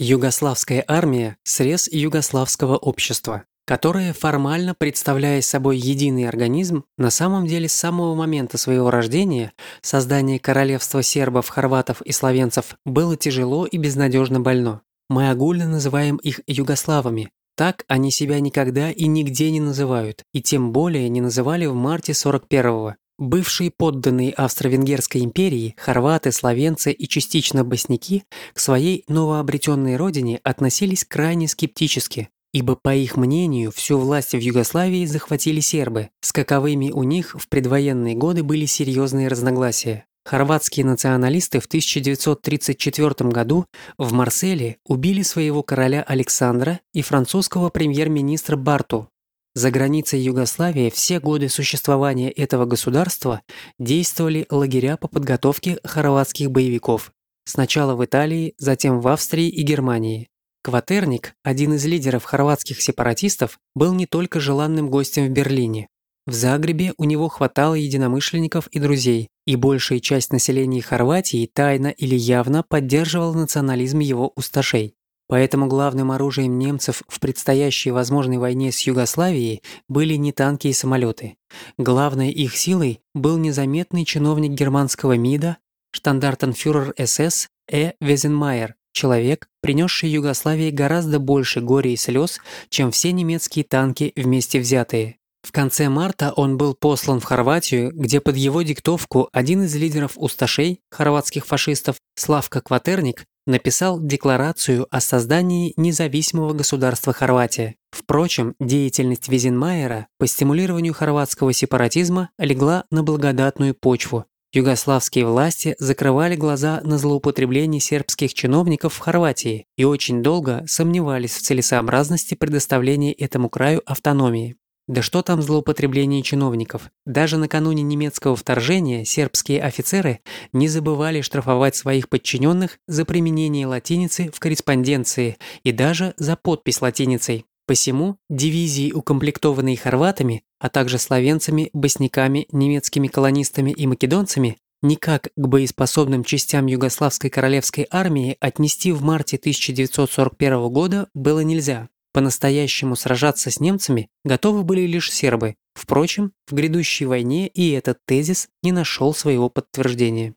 Югославская армия – срез югославского общества, которое, формально представляя собой единый организм, на самом деле с самого момента своего рождения, создание королевства сербов, хорватов и словенцев, было тяжело и безнадежно больно. Мы огульно называем их югославами. Так они себя никогда и нигде не называют, и тем более не называли в марте 41-го, Бывшие подданные Австро-Венгерской империи, хорваты, словенцы и частично босняки к своей новообретенной родине относились крайне скептически, ибо, по их мнению, всю власть в Югославии захватили сербы, с каковыми у них в предвоенные годы были серьезные разногласия. Хорватские националисты в 1934 году в Марселе убили своего короля Александра и французского премьер-министра Барту, за границей Югославии все годы существования этого государства действовали лагеря по подготовке хорватских боевиков. Сначала в Италии, затем в Австрии и Германии. Кватерник, один из лидеров хорватских сепаратистов, был не только желанным гостем в Берлине. В Загребе у него хватало единомышленников и друзей, и большая часть населения Хорватии тайно или явно поддерживала национализм его усташей. Поэтому главным оружием немцев в предстоящей возможной войне с Югославией были не танки и самолеты. Главной их силой был незаметный чиновник германского МИДа, штандартенфюрер СС Э. Везенмайер, человек, принесший Югославии гораздо больше горя и слез, чем все немецкие танки вместе взятые. В конце марта он был послан в Хорватию, где под его диктовку один из лидеров усташей, хорватских фашистов, Славка Кватерник, написал декларацию о создании независимого государства Хорватия. Впрочем, деятельность Визенмайера по стимулированию хорватского сепаратизма легла на благодатную почву. Югославские власти закрывали глаза на злоупотребление сербских чиновников в Хорватии и очень долго сомневались в целесообразности предоставления этому краю автономии. Да что там злоупотребление чиновников? Даже накануне немецкого вторжения сербские офицеры не забывали штрафовать своих подчиненных за применение латиницы в корреспонденции и даже за подпись латиницей. Посему дивизии, укомплектованные хорватами, а также словенцами, босняками, немецкими колонистами и македонцами, никак к боеспособным частям Югославской королевской армии отнести в марте 1941 года было нельзя. По-настоящему сражаться с немцами готовы были лишь сербы. Впрочем, в грядущей войне и этот тезис не нашел своего подтверждения.